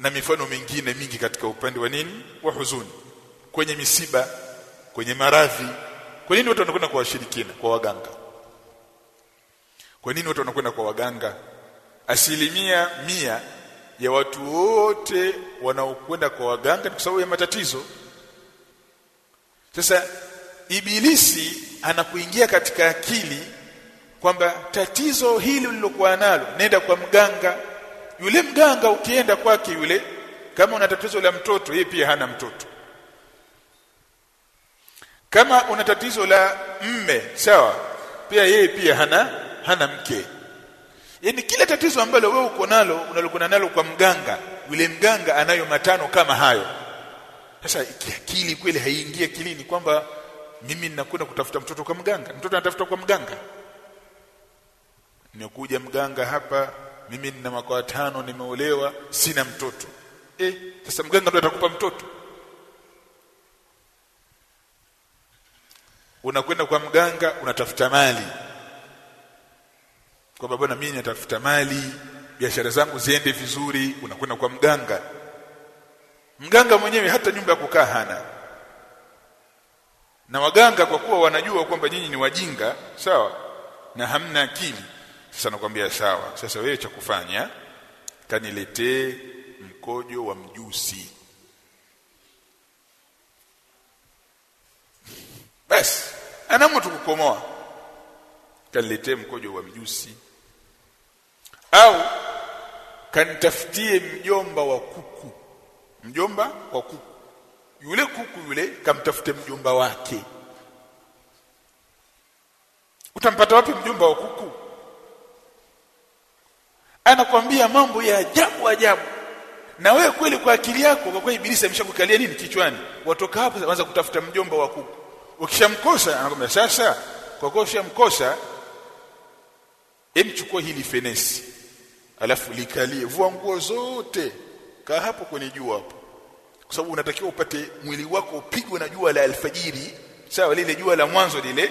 na mifano mingine mingi katika upande wa nini? Wa huzuni. Kwenye misiba kwenye maradhi. Kwa nini watu wanakwenda kwa washirikina kwa waganga? Kwa nini watu wanakwenda kwa waganga? Asilimia mia ya watu wote wanaokwenda kwa waganga ni kwa sababu ya matatizo. Sasa ibilisi anakuingia katika akili kwamba tatizo hili ulilokuwa nalo nenda kwa mganga yule mganga ukienda kwake yule kama una tatizo la mtoto yeye pia hana mtoto. Kama una tatizo la mme sawa pia yeye pia hana hana mke. Yani kila tatizo ambalo wewe uko nalo unalokuwa nalo kwa mganga yule mganga anayo matano kama hayo. Sasa akili kweli haiingii akilini kwamba mimi ninakwenda kutafuta mtoto kwa mganga? Mtoto anatafuta kwa mganga? Nimekuja mganga hapa mimi nina mwaka wa tano nimeolewa sina mtoto. Eh sasa mganga ndo atakupa mtoto? Unakwenda kwa mganga unatafuta mali. Kwamba bwana mimi natafuta mali biashara zangu ziende vizuri unakwenda kwa mganga. Mganga mwenyewe hata nyumba ya kukaa hana. Na waganga kwa kuwa wanajua kwamba nyinyi ni wajinga sawa na hamna akili sasa nakwambia sawa. Sasa wewe cha kufanya kaniletee mkojo wa mjusi. Basi anaamua tukukomoa kaniletee mkojo wa mjusi. Au kanitafutie mjomba wa kuku. Mjomba wa kuku. Yule kuku yule kamtafute mjomba wake. Utampata wapi mjomba wa kuku anakwambia mambo ya ajabu ajabu. Na wewe kweli kwa akili yako kwa kweli ibilisi ameshakukalia nini kichwani? Watoka hapo anaanza kutafuta mjomba wa kuku. Ukishamkosa anakwambia sasa kwa kuwa ushamkosa emchukua hili fenesi. Alafu likalie. Vua nguo zote. Kaa hapo kwenye jua hapo. Kwa sababu unatakiwa upate mwili wako upigwe na jua la alfajiri. Sawa lile jua la mwanzo lile.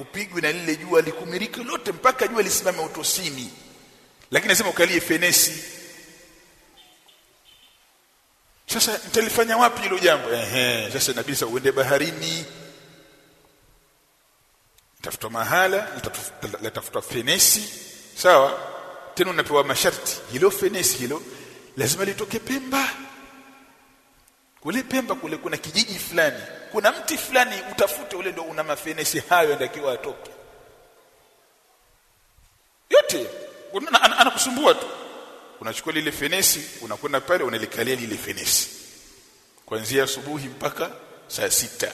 Upigwe na lile jua likumirike lote mpaka jua lisimame utosini lakini nasema ukalie fenesi. Sasa nitalifanya wapi hilo jambo? Ehe sasa inabidi sasa uende baharini. Tafuta mahala latafuta fenesi. Sawa? Tena unapewa masharti. Hilo fenesi hilo lazima litoke Pemba. Kule Pemba kule kuna kijiji fulani. Kuna mti fulani utafute ule ndio una mafenesi hayo ndakiwa atoke yote anakusumbua tu. Unachukua lile fenesi unakwenda pale unalikalia lile fenesi. Kuanzia asubuhi mpaka saa sita.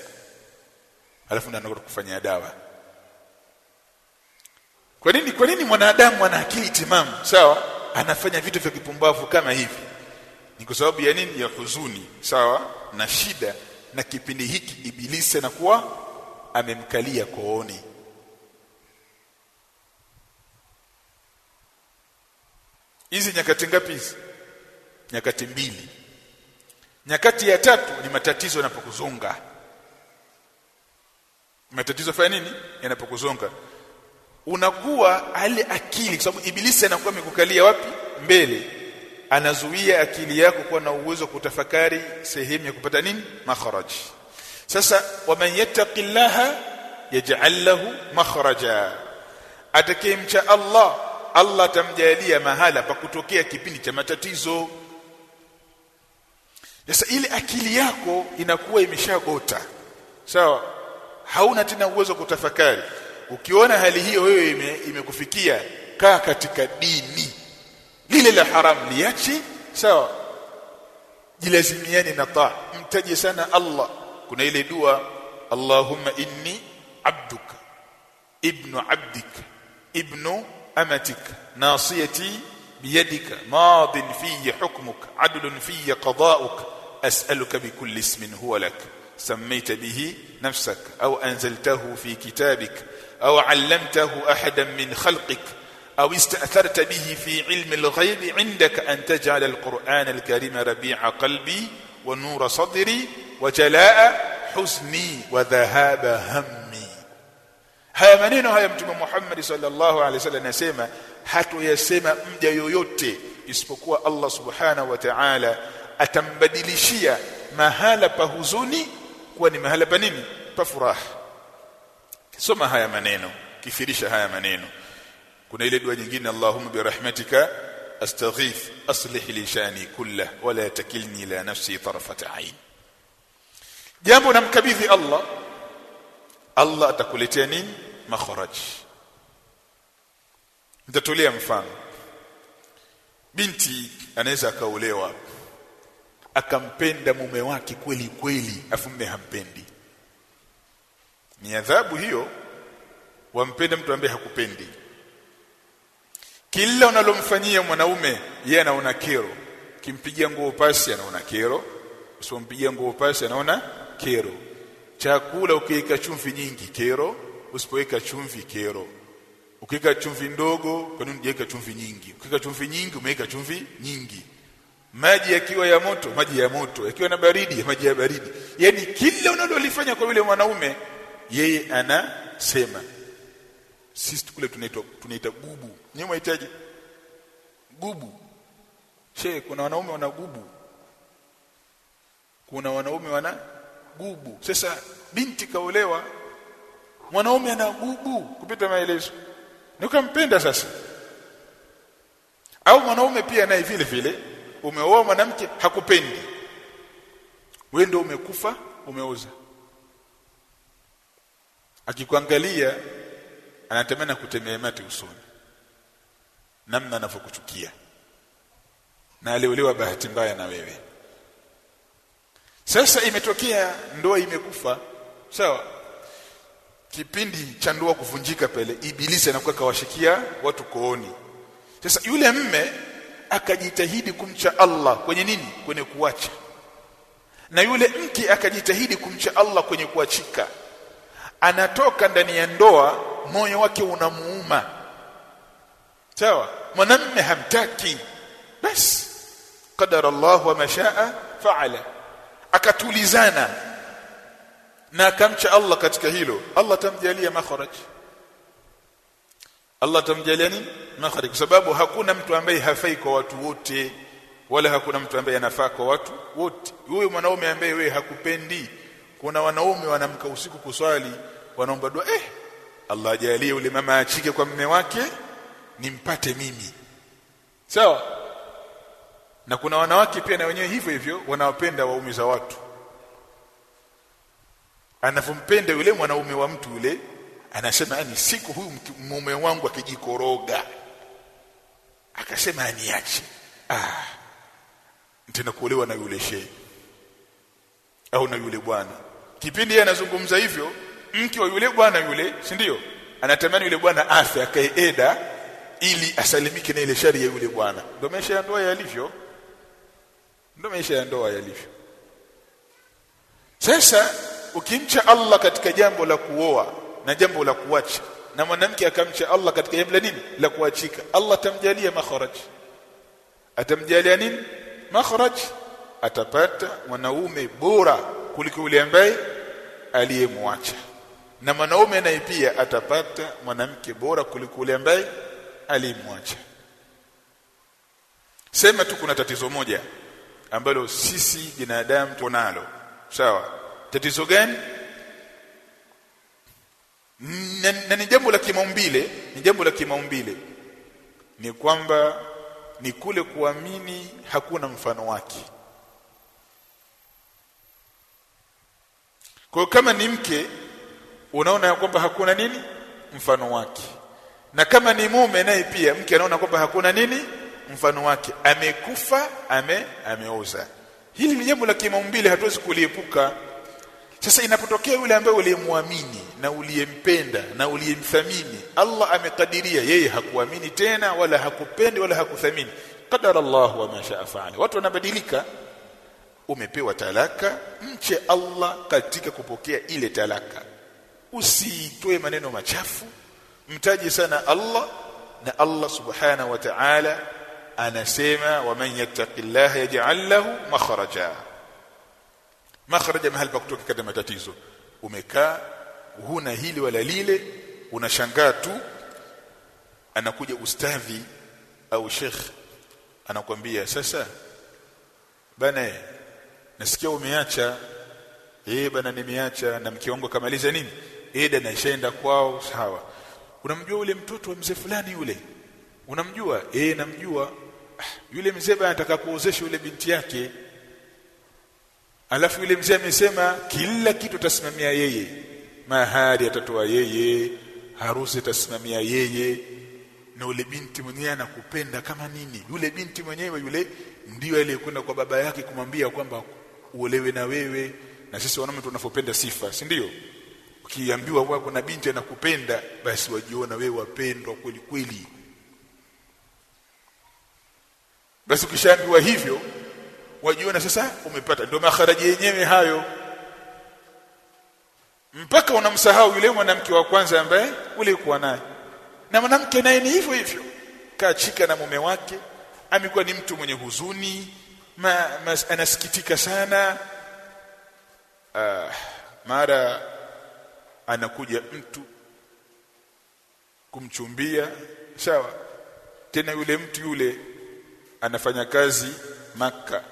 Alafu ndio kufanya dawa. Kwa nini kwa nini mwanadamu ana akili timamu? Sawa anafanya vitu vya kipumbavu kama hivi. Ni kwa sababu ya nini? Ya huzuni. Sawa na shida. Na kipindi hiki ibilisi anakuwa amemkalia kooni hizi nyakati ngapi hizi? Nyakati mbili. Nyakati ya tatu ni matatizo yanapokuzonga. Matatizo fanya nini? Yanapokuzonga. Unakuwa ale akili kwa sababu ibilisi anakuwa amekukalia wapi? Mbele. Anazuia akili yako kuwa na uwezo kutafakari sehemu ya kupata nini? Makhraj. sasa waman yattaqillaha yaj'al lahu makhraja atakayemcha Allah Allah atamjalia mahala pa kutokea kipindi cha matatizo. Sasa ile akili yako inakuwa imeshagota. Sawa? So, hauna tena uwezo kutafakari. Ukiona hali hiyo wewe imekufikia ime kaa katika dini. Lile la haram liachi sawa? So, jilazimiani na taa. Mtaje sana Allah. Kuna ile dua Allahumma inni abduka ibnu abdika ibnu amatik nasiyati biyadika madin fi hukmuk adlun fi qada'uk as'aluka bikulli ismin huwa lak سميت به نفسك أو أنزلته في كتابك أو علمته أحدا من خلقك أو استأثرت به في علم الغيب عندك أن تجعل القرآن الكريم ربيع قلبي ونور صدري وجلاء حزني وذهاب همي. Haya maneno haya mtume Muhammad sallallahu alaihi wasallam anasema hatoyasema mja yoyote isipokuwa Allah subhanahu wa ta'ala atambadilishia mahala pa huzuni kuwa ni mahala pa nini? Pa furaha. Soma haya maneno kifirisha haya maneno. Kuna ile dua nyingine Allahumma birahmatika astaghith aslih li shani kullah wala takilni ila nafsi tarfat ain jambo namkabidhi Allah Allah atakuletea nini makharaj nitatolea mfano. Binti anaweza akaolewa akampenda mume wake kweli kweli afu mume hampendi. Ni adhabu hiyo wampenda mtu ambaye hakupendi. Kila unalomfanyia mwanaume yeye anaona kero. Kimpigia nguo pasi anaona kero. Usipompigia nguo pasi anaona kero. Chakula ukiika chumvi nyingi kero usipoweka chumvi kero. Ukiweka chumvi ndogo kwa nini hujaweka chumvi nyingi? Ukiweka chumvi nyingi umeweka chumvi nyingi. Maji yakiwa ya moto maji ya moto. Yakiwa na baridi ya maji ya baridi. Yani kila unalolifanya kwa yule mwanaume yeye anasema. Sisi kule tunaitwa tunaita gubu. Nyinyi mwahitaji gubu. Che kuna wanaume wana gubu. Kuna wanaume wana gubu. Sasa binti kaolewa mwanaume ana gubu kupita maelezo. Nikampenda sasa. Au mwanaume pia naye vile vile umeoa mwanamke hakupendi. Wewe ndio umekufa umeoza. Akikuangalia anatamani kutemea mate usoni. Namna anavyokuchukia. Na aliolewa bahati mbaya na wewe. Sasa imetokea ndoa imekufa sawa kipindi cha ndoa kuvunjika pele ibilisi anakuwa kawashikia watu kooni. Sasa yule mme akajitahidi kumcha Allah kwenye nini? Kwenye kuacha na yule mke akajitahidi kumcha Allah kwenye kuachika anatoka ndani ya ndoa moyo wake unamuuma. Sawa? Mwanamme hamtaki. Basi qadara Allah wa mashaa faala. Akatulizana na akamcha Allah katika hilo. Allah tamjalia makharaj. Allah tamjalia nini? Makharaj. Kwa sababu hakuna mtu ambaye hafai kwa watu wote wala hakuna mtu ambaye anafaa kwa watu wote. Huyo mwanaume ambaye wewe hakupendi kuna wanaume wanamka usiku kuswali wanaomba dua eh Allah ajalie yule mama achike kwa mume wake nimpate mimi. Sawa? So, na kuna wanawake pia na wenyewe hivyo hivyo wanawapenda waume za watu anavompenda yule mwanaume wa mtu yule anasema yani siku huyu mume wangu akijikoroga. Akasema aniache. Ah tena kuolewa na yule shehe au na yule bwana. Kipindi yeye anazungumza hivyo mke wa yule bwana yule si ndio? Anatamani yule bwana akae eda ili asalimike na ile shari ya yule bwana. Ndio maisha ya ndoa yalivyo. Ndio maisha ya ndoa yalivyo. Sasa ukimcha Allah katika jambo la kuoa na jambo la kuacha na mwanamke akamcha Allah katika jambo la nini? La kuachika. Allah tamjalia makharaj atamjalia nini? Makharaj atapata mwanaume bora kuliko yule ambaye aliyemwacha. Na mwanaume naye pia atapata mwanamke bora kuliko yule ambaye aliyemwacha. Sema tu kuna tatizo moja ambalo sisi binadamu tunalo. Sawa tatizo gani? Na, ni jambo la kimaumbile ni jambo la kimaumbile. Ni kwamba ni kule kuamini hakuna mfano wake. Kwa kama ni mke unaona ya kwamba hakuna nini? Mfano wake. Na kama ni mume naye pia mke anaona kwamba hakuna nini? Mfano wake. Amekufa ame ameoza. Hili ni jambo la kimaumbile hatuwezi kuliepuka sasa inapotokea yule ambaye uliyemwamini na uliyempenda na uliyemthamini Allah amekadiria yeye hakuamini tena wala hakupendi wala hakuthamini. Qadara Allah wa ma shaa faala. Watu wanabadilika. Umepewa talaka mche Allah katika kupokea ile talaka. Usitoe maneno machafu mtaji sana Allah na Allah subhanahu wa ta'ala anasema waman yattaqillaha yaj'al lahu makhraja makhraja mahali pa kutoka katika matatizo. Umekaa huna hili wala lile unashangaa tu anakuja ustadhi au sheikh anakwambia sasa bana nasikia umeacha. Eh bana nimeacha na mke wangu kamaliza nini? Eda naishaenda kwao. Sawa. Unamjua ule mtoto wa mzee fulani yule? Unamjua? Eh namjua. Ah, yule mzee bana anataka kuozesha yule binti yake alafu yule mzee amesema kila kitu atasimamia yeye. Mahari atatoa yeye harusi atasimamia yeye. Na yule binti mwenyewe anakupenda kama nini? Yule binti mwenyewe yule ndio aliyekwenda kwa baba yake kumwambia kwamba uolewe na wewe. Na sisi wanaume tunapopenda sifa si ndio? Ukiambiwa kwa kuna binti anakupenda basi wajiona wewe wapendwa kweli kweli. Basi ukishaambiwa hivyo wajiona sasa umepata. Ndio maharaji yenyewe hayo. Mpaka unamsahau yule mwanamke wa kwanza ambaye ulikuwa naye. Na mwanamke naye ni hivyo hivyo. Kachika na mume wake. Amekuwa ni mtu mwenye huzuni. Ma, ma, anasikitika sana. Ah, mara anakuja mtu kumchumbia. Sawa. Tena yule mtu yule anafanya kazi maka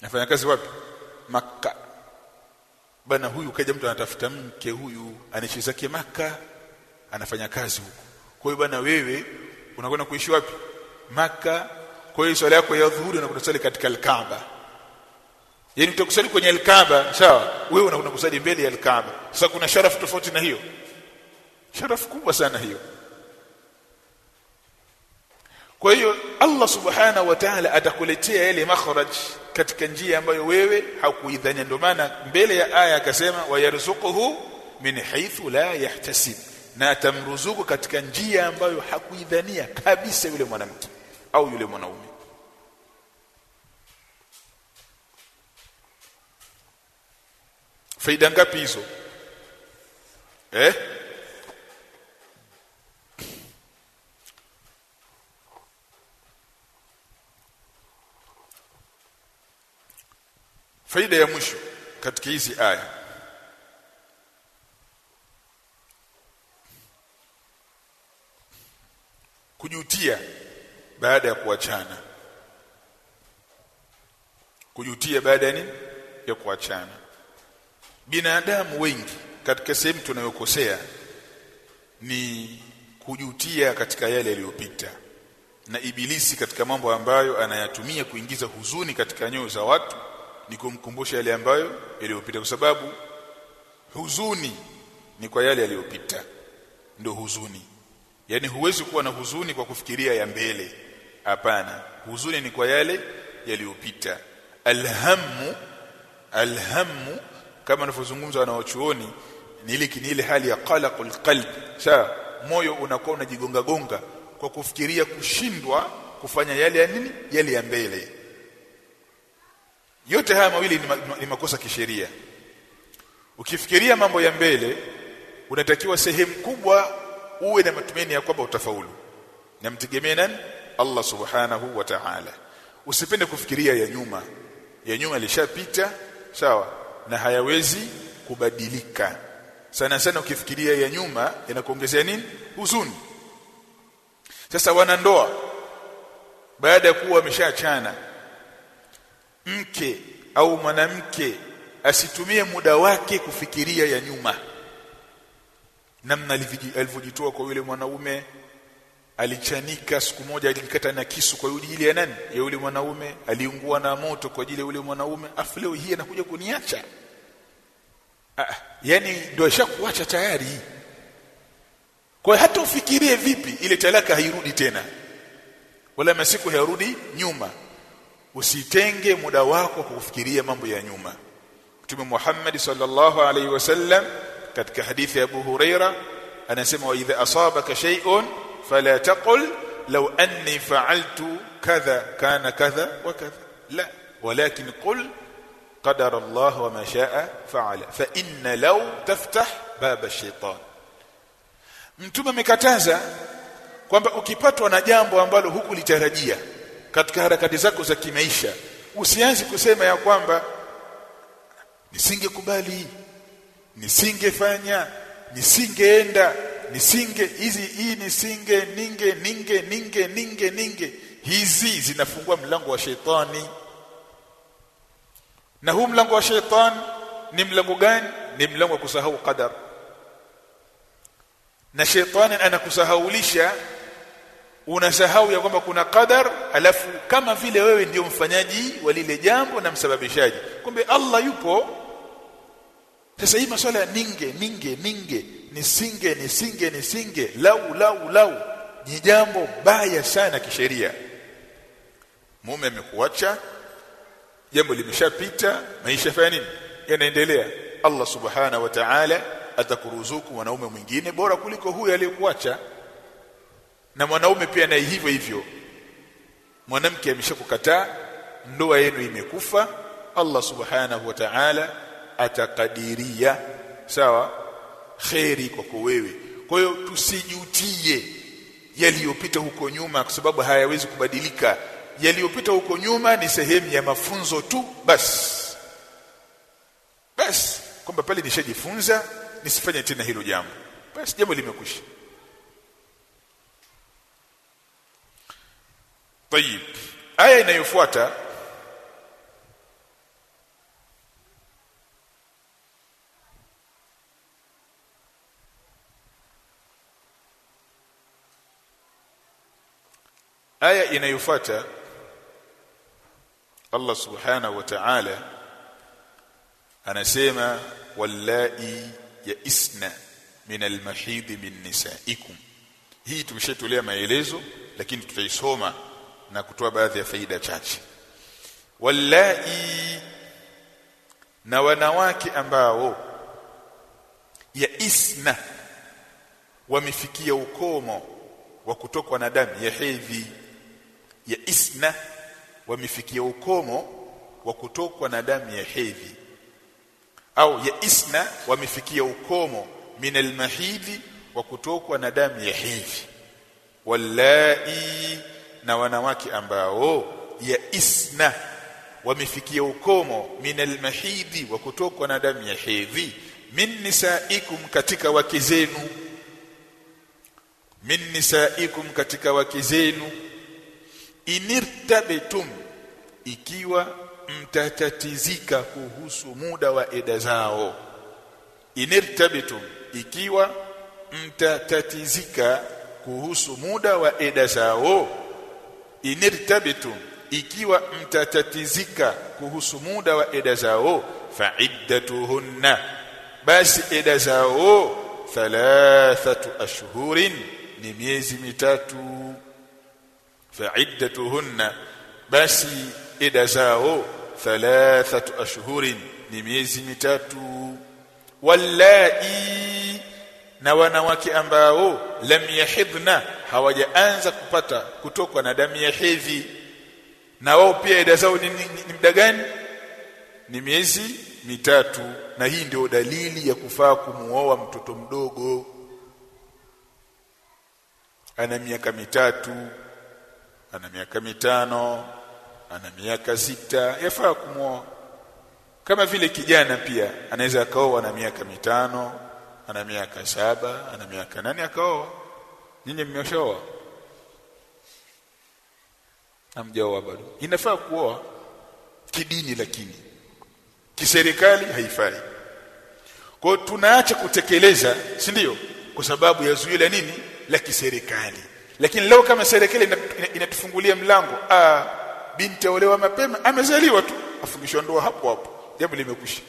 anafanya kazi wapi? Makka. bana huyu kaja mtu anatafuta mke huyu anaishi zake Makka, anafanya kazi huko kwa hiyo bana wewe unakwenda kuishi wapi? Makka. kwa hiyo swala yako ya dhuhuri unakwenda kusali katika al-Kaaba. Yani utakusali kwenye al-Kaaba sawa? Wewe unakwenda kusali mbele ya al-Kaaba. Sasa kuna sharafu tofauti na hiyo? Sharafu kubwa sana hiyo kwa hiyo Allah subhanahu wa ta'ala atakuletea yale makhraj katika njia ambayo wewe hakuidhania ndio maana mbele ya aya akasema wayarzuquhu min haythu la yahtasib. Na atamruzuku katika njia ambayo hakuidhania kabisa yule mwanamke au yule mwanaume. Faida ngapi hizo? Eh faida ya mwisho katika hizi aya. Kujutia baada ya kuachana. Kujutia baada ya nini? Ya kuachana. Binadamu wengi katika sehemu tunayokosea ni kujutia katika yale yaliyopita na ibilisi katika mambo ambayo anayatumia kuingiza huzuni katika nyoyo za watu ni kumkumbusha yale ambayo yaliyopita kwa sababu huzuni ni kwa yale yaliyopita. Ndio huzuni. Yani huwezi kuwa na huzuni kwa kufikiria ya mbele. Hapana. Huzuni ni kwa yale yaliyopita. Alhamu alhamu kama anavyozungumza wanaochuoni ni ile ni ile hali ya qalaqul qalb. Sawa moyo unakuwa unajigonga gonga kwa kufikiria kushindwa kufanya yale ya nini? Yale ya mbele yote haya mawili ni, ma, ni makosa kisheria. Ukifikiria mambo ya mbele unatakiwa sehemu kubwa uwe na matumaini ya kwamba utafaulu. Na mtegemee nani? Allah subhanahu wa ta'ala. Usipende kufikiria ya nyuma. Ya nyuma ilishapita sawa na hayawezi kubadilika. Sana sana ukifikiria ya nyuma inakuongezea nini? Huzuni. Sasa wanandoa baada ya kuwa wameshaachana mke au mwanamke asitumie muda wake kufikiria ya nyuma. Namna alivyojitoa kwa yule mwanaume alichanika siku moja alikata na kisu kwa yule ya nani? Ya yule mwanaume. Aliungua na moto kwa ajili ya yule mwanaume. Afu leo hii anakuja kuniacha. Ah, yani ndio ashakuacha tayari. Kwa hata ufikirie vipi ile talaka hairudi tena. Wala masiku hayarudi nyuma usitenge muda wako kufikiria mambo ya nyuma Mtume Muhammad sallallahu alaihi wasallam katika hadithi ya Abu Huraira anasema wa idha asabaka shay'un fala taqul law anni fa'altu kadha kana kadha wa kadha la walakin qul qadara Allah wa ma sha'a fa'ala fa inna law taftah baba ash-shaytan Mtume amekataza kwamba ukipatwa na jambo ambalo hukulitarajia katika harakati zako za kimaisha usianze kusema ya kwamba nisingekubali nisingefanya nisingeenda nisinge hizi hii nisinge ninge ninge ninge ninge ninge. Hizi zinafungua mlango wa shetani na huu mlango wa shetani ni mlango gani? Ni mlango wa kusahau qadar. Na shetani anakusahaulisha unasahau ya kwamba kuna qadar alafu kama vile wewe ndio mfanyaji wa lile jambo na msababishaji. Kumbe Allah yupo. Sasa hii masuala ninge ninge ninge nisinge nisinge nisinge lau lau lau ni jambo baya sana kisheria. Mume amekuacha jambo limeshapita maisha fanya nini? Yanaendelea. Allah subhana wa ta'ala atakuruzuku mwanaume mwingine bora kuliko huyu aliyekuacha na mwanaume pia naye hivyo hivyo. Mwanamke ameshakukataa ndoa yenu imekufa Allah subhanahu wa ta'ala atakadiria. Sawa? Kheri kwako wewe. Kwa hiyo tusijutie yaliyopita huko nyuma kwa sababu hayawezi kubadilika. Yaliyopita huko nyuma ni sehemu ya mafunzo tu. Basi basi kwamba pale nishajifunza nisifanye tena hilo jambo. Basi jambo limekwisha طيب aya inayofuata aya inayofuata Allah subhanahu wa ta'ala anasema wallai yaisna min almahid min nisaikum hii tumeshatolea maelezo lakini tutaisoma na kutoa baadhi ya faida chache. Wallai na wanawake ambao ya isna wamefikia ukomo wa kutokwa na damu ya hedhi ya isna wamefikia ukomo wa kutokwa na damu ya hedhi au ya isna wamefikia ukomo min almahidhi wa kutokwa na damu ya hedhi. Wallai na wanawake ambao ya isna wamefikia ukomo min mahidi wa kutokwa na damu ya hedhi min nisaikum katika wake zenu. Min nisaikum katika wake zenu. Inirtabetum ikiwa mtatatizika kuhusu muda wa eda zao. Inirtabtum ikiwa mtatatizika kuhusu muda wa eda zao inirtabetum ikiwa mtatatizika kuhusu muda wa eda zao fa'iddatuhunna basi eda zao thalathatu ashhurin ni miezi mitatu fa'iddatuhunna basi eda zao thalathatu ashhurin ni miezi mitatu wallai na wanawake ambao lam yahidna hawajaanza kupata kutokwa na damu ya hedhi. Na wao pia ida zao ni, ni, ni ni muda gani? Ni miezi mitatu. Na hii ndio dalili ya kufaa kumuoa mtoto mdogo. Ana miaka mitatu ana miaka mitano ana miaka sita. Yafaa kumuoa. Kama vile kijana pia anaweza akaoa na miaka mitano ana miaka saba ana miaka nane akaoa nyinyi mmeshaoa hamjaoa bado. Inafaa kuoa kidini lakini kiserikali haifai. Kwa tunaacha kutekeleza si ndio? Kwa sababu ya zuio la nini? La kiserikali. Lakini leo kama serikali inatufungulia mlango ah binti aolewa mapema amezaliwa tu. Afungishwa ndoa hapo hapo. Jambo limekwisha.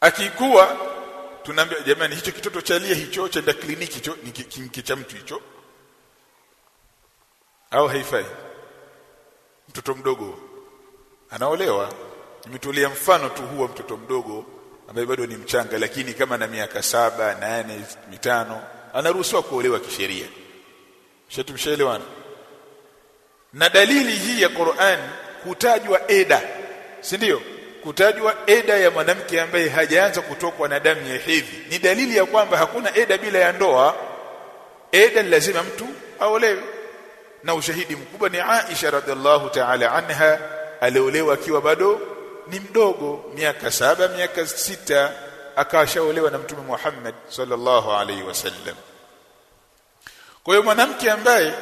Akikuwa tunaambia jamani hicho kitoto cha lia hicho cha kliniki hicho ni kinki cha mtu hicho. Au haifai? Mtoto mdogo anaolewa. Nimetolea mfano tu huwa mtoto mdogo ambaye bado ni mchanga lakini kama na miaka saba nane mitano anaruhusiwa kuolewa kisheria. Shatumshaelewana na dalili hii ya Qur'an kutajwa eda si ndio kutajwa eda ya mwanamke ambaye hajaanza kutokwa na damu ya hedhi. Ni dalili ya kwamba hakuna eda bila ya ndoa. Eda lazima mtu aolewe. Na ushahidi mkubwa ni Aisha radhiallahu ta'ala anha aliolewa akiwa bado ni mdogo miaka saba miaka sita akashaolewa na mtume Muhammad sallallahu alaihi wasallam kwa hiyo mwanamke ambaye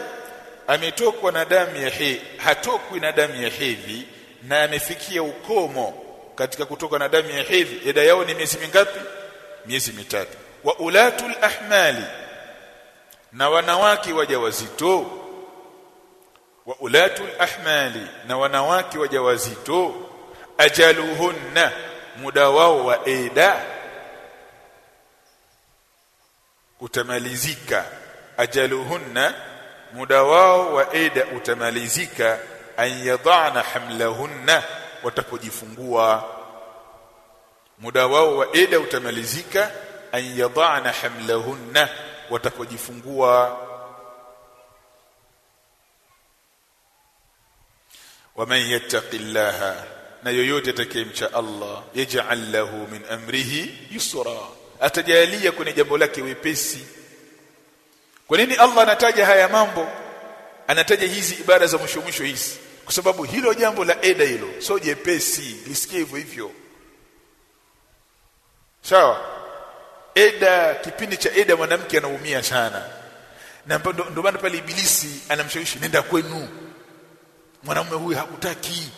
ametokwa na damu ya hedhi hatokwi na damu ya hedhi na amefikia ukomo katika kutoka na damu ya hedhi. Eda yao ni miezi mingapi? Miezi mitatu. Wa ulatul ahmali na wanawake wajawazito. Wa ulatul ahmali na wanawake wajawazito. Ajaluhunna muda wao wa eda. Utamalizika. Ajaluhunna muda wao wa eda utamalizika. An hamlahunna watapojifungua. Muda wao wa eda utamalizika an yadana hamlahunna watapojifungua. Waman yattaqillaha na yoyote atakayemcha Allah yaj'al lahu min amrihi yusra. Atajalia kwenye jambo lake wepesi. Kwa nini Allah anataja haya mambo? Anataja hizi ibada za mwisho mwisho hizi kwa sababu hilo jambo la eda hilo sio jepesi lisikie hivyo hivyo. Sawa? Eda kipindi cha eda mwanamke anaumia sana. Na ndio maana pale ibilisi anamshawishi nenda kwenu. Mwanamume huyu hakutaki.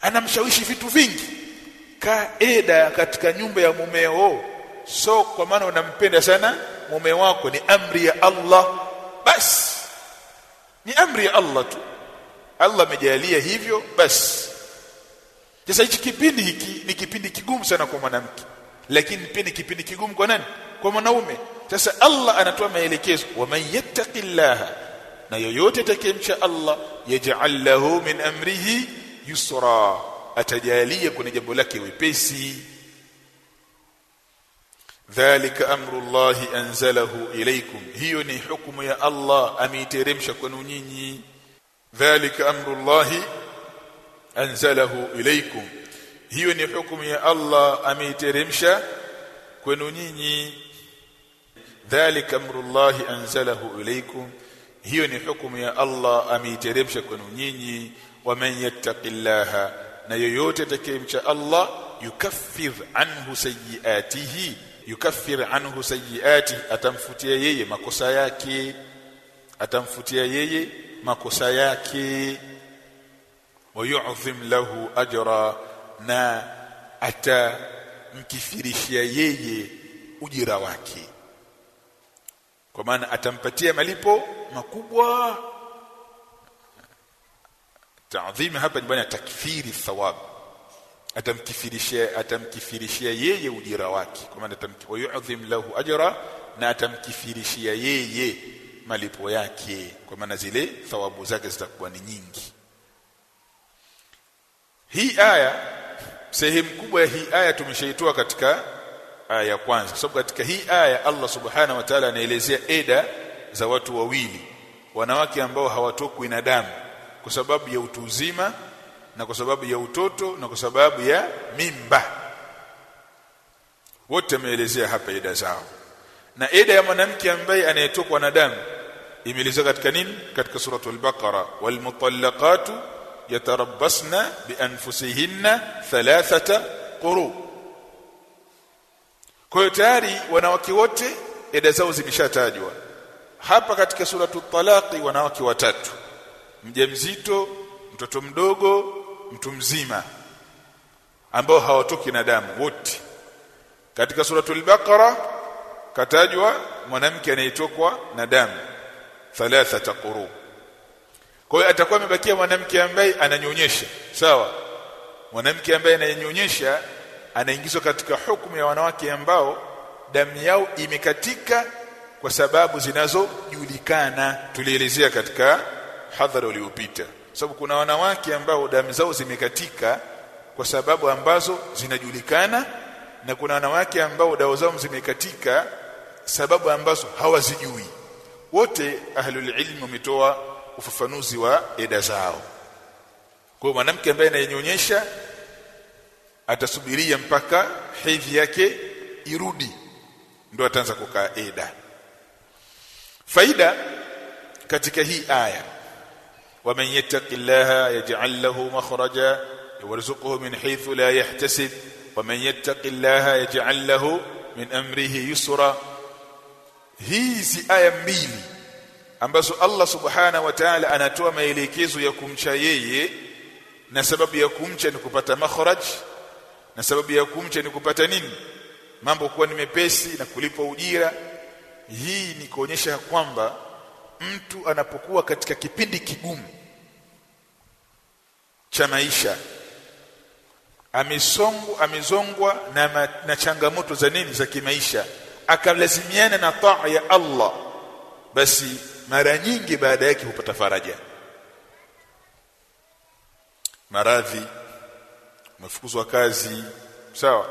Anamshawishi vitu vingi. Ka eda katika nyumba ya mumeo so kwa maana unampenda sana mume wako ni amri ya Allah. Basi ni amri ya Allah tu Allah amejalia hivyo basi. Sasa hichi kipindi hiki ni kipindi kigumu sana kwa mwanamke. Lakini pia ni kipindi kigumu kwa nani? Kwa mwanaume. Sasa Allah anatoa maelekezo wa man yattaqillaha na yoyote atakayemcha Allah yaj'al lahu min amrihi yusra atajalia kwenye jambo lake wepesi. Dhalika amru llahi anzalahu ilaykum hiyo ni hukumu ya Allah ameiteremsha kwenu nyinyi ذلك أمر الله أنزله إليكم. هي حكم يا الله أميت رمشا كنونيني ذلك أمر الله أنزله إليكم. هي حكم يا الله أميت رمشا كنونيني ومن يتق الله نيوت تكيمشا الله يكفر عنه سيئاته يكفر عنه سيئاته أتمفتي يي مكوسا ياكي أتمفتي يي makosa yake wayu'dhim lahu ajra na atamkithirishia yeye ujira wake. Kwa maana atampatia malipo makubwa. Taadhimi hapa ni bwana takfiri thawab. Atamkifirishia atamkifirishia yeye ujira wake. Kwa maana atamkifirishia lahu ajra na atamkifirishia yeye malipo yake kwa maana zile thawabu zake zitakuwa ni nyingi. Hii aya sehemu kubwa ya hii aya tumeshaitoa katika aya ya kwanza. Kwa sababu katika hii aya Allah subhanahu wa ta'ala anaelezea eda za watu wawili. Wanawake ambao hawatokwi na damu. Kwa sababu ya utu uzima na kwa sababu ya utoto na kwa sababu ya mimba. Wote ameelezea hapa eda zao na eda ya mwanamke ambaye anayetokwa na damu imeelezwa katika nini? Katika suratul baqara wal mutallaqatu yatarabbasna bi anfusihinna thalathata quru kwa tayari wanawake wote eda zao zimeshatajwa. Hapa katika suratul talaqi wanawake watatu. Mjamzito mtoto mdogo mtu mzima ambao hawatoki na damu wote. Katika suratul baqara katajwa mwanamke anayetokwa na damu. Thalathata quru kwa hiyo atakuwa amebakia mwanamke ambaye ananyonyesha. Sawa? Mwanamke ambaye ananyonyesha anaingizwa katika hukumu ya wanawake ambao damu yao imekatika kwa sababu zinazojulikana. Tulielezea katika hadhara uliopita sababu kuna wanawake ambao damu zao zimekatika kwa sababu ambazo zinajulikana na kuna wanawake ambao dawa zao zimekatika sababu ambazo hawazijui wote ahlul ilm wametoa ufafanuzi wa eda zao kwa mwanamke ambaye anayenyonyesha atasubiria mpaka hedhi yake irudi ndo ataanza kukaa eda faida katika hii aya ومن يتق الله يجعل له مخرجا ويرزقه من حيث لا يحتسب ومن يتق الله يجعل له من امره يسرا hizi aya mbili ambazo Allah subhana wa ta'ala anatoa maelekezo ya kumcha yeye na sababu ya kumcha ni kupata makhraj na sababu ya kumcha ni kupata nini? Mambo kuwa ni mepesi na kulipwa ujira. Hii ni kuonyesha kwamba mtu anapokuwa katika kipindi kigumu cha maisha amesongwa amezongwa na, na changamoto za nini? Za kimaisha akalazimiana na taa ya Allah basi mara nyingi baada yake hupata faraja. Maradhi umefukuzwa kazi sawa.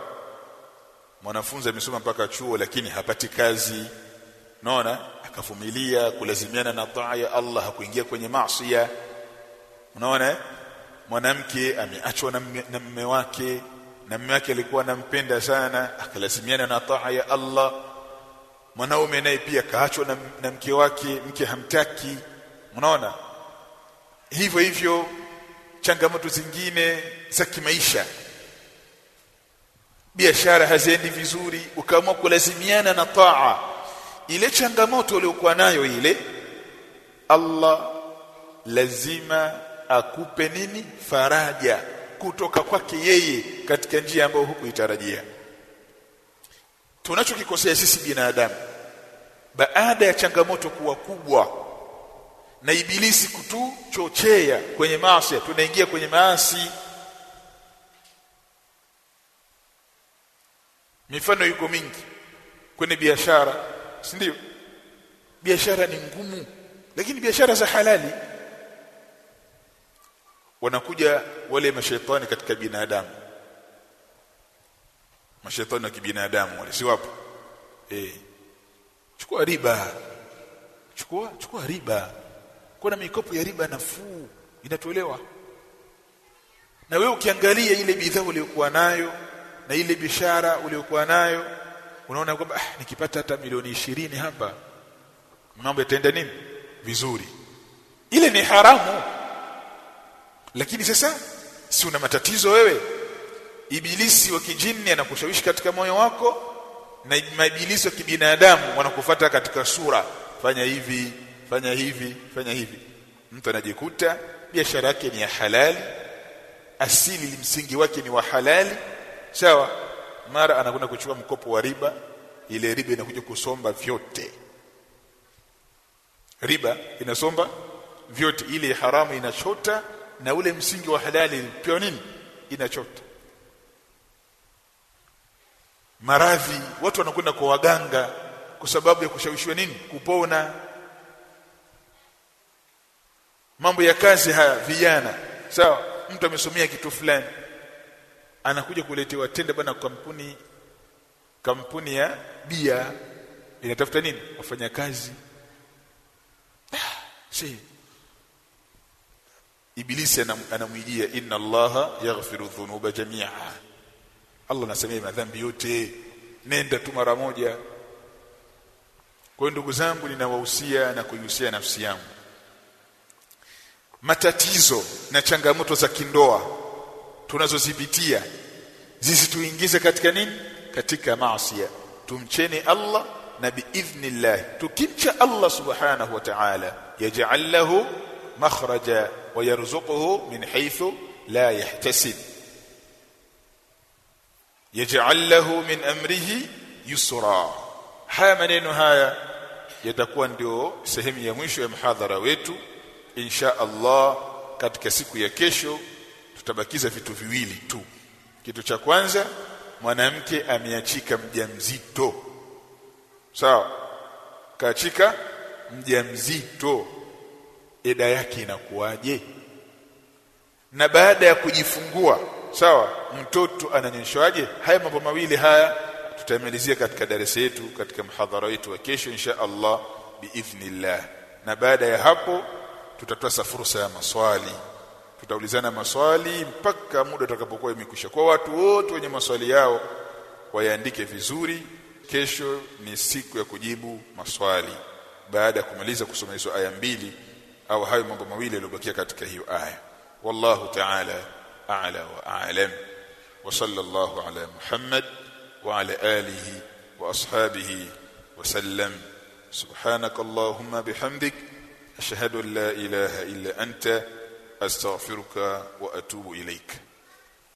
Mwanafunzi amesoma mpaka chuo lakini hapati kazi. Unaona akavumilia kulazimiana na taa ya Allah hakuingia kwenye maasi unaona mwanamke ameachwa na mume wake na mume wake alikuwa anampenda sana akalazimiana na taa ya Allah mwanaume naye pia kaachwa na, na mke wake mke hamtaki. Unaona? Hivyo hivyo changamoto zingine za kimaisha. Biashara haziendi vizuri ukaamua kulazimiana na taa. Ile changamoto uliokuwa nayo ile Allah lazima akupe nini? Faraja kutoka kwake yeye katika njia ambayo hukuitarajia. Tunachokikosea sisi binadamu baada ya changamoto kuwa kubwa na ibilisi kutuchochea kwenye maasi tunaingia kwenye maasi. Mifano yuko mingi kwenye biashara si ndio? Biashara ni ngumu lakini biashara za halali. Wanakuja wale mashaitani katika binadamu. Mashaitani wa kibinadamu wale si wapo? Eh chukua riba. Chukua chukua riba. Kuna mikopo ya riba nafuu. Inatolewa na wewe ukiangalia ile bidhaa uliyokuwa nayo na ile bishara uliyokuwa nayo unaona kwamba ah, nikipata hata milioni ishirini hapa mambo yataenda nini? Vizuri. Ile ni haramu. Lakini sasa si una matatizo wewe? Ibilisi wa kijini anakushawishi katika moyo wako na maibilisi wa kibinadamu wanakufuata katika sura fanya hivi fanya hivi fanya hivi. Mtu anajikuta biashara yake ni ya halali asili msingi wake ni wa halali sawa? Mara anakwenda kuchukua mkopo wa riba ile riba inakuja kusomba vyote. Riba inasomba vyote. Ile haramu inachota na ule msingi wa halali pia nini? Inachota maradhi watu wanakwenda kwa waganga kwa sababu ya kushawishiwa nini? Kupona. Mambo ya kazi haya vijana. Sawa so, mtu amesomea kitu fulani anakuja kuletewa tenda bana kampuni kampuni ya bia inatafuta nini? Wafanya kazi si. Ibilisi anamwijia inna allaha yaghfiru dhunuba jamia Allah anasemea madhambi yote nenda tu mara moja. Kwa ndugu zangu ninawahusia na kuihusia nafsi yangu. Matatizo na changamoto za kindoa tunazozipitia zisituingize katika nini? Katika maasi tumcheni Allah na biidhnillah tukimcha Allah subhanahu wa ta'ala yaj'al lahu makhraja wa yarzuquhu min haythu la yahtasib yaj'al lahu min amrihi yusra. Haya maneno haya yatakuwa ndio sehemu ya mwisho ya mhadhara wetu. Insha Allah katika siku ya kesho tutabakiza vitu viwili tu. Kitu cha kwanza mwanamke ameachika mjamzito. Sawa? Kaachika mjamzito. Eda yake inakuwaje? Na baada ya kujifungua sawa mtoto ananyonyeshwaje haya mambo mawili haya tutamalizia katika darasa yetu katika mhadhara wetu wa kesho insha Allah biidhnillah na baada ya hapo tutatoa fursa ya maswali. Tutaulizana maswali mpaka muda utakapokuwa imekwisha. Kwa watu wote wenye maswali yao wayaandike vizuri. Kesho ni siku ya kujibu maswali. Baada ya kumaliza kusoma hizo aya mbili au hayo mambo mawili yaliyobakia katika hiyo aya. Wallahu ta'ala a'la wa a'lam wa sallallahu ala muhammad wa ala alihi wa ashabihi wa sallam subhanakallahumma bihamdik ashhadu an la ilaha illa anta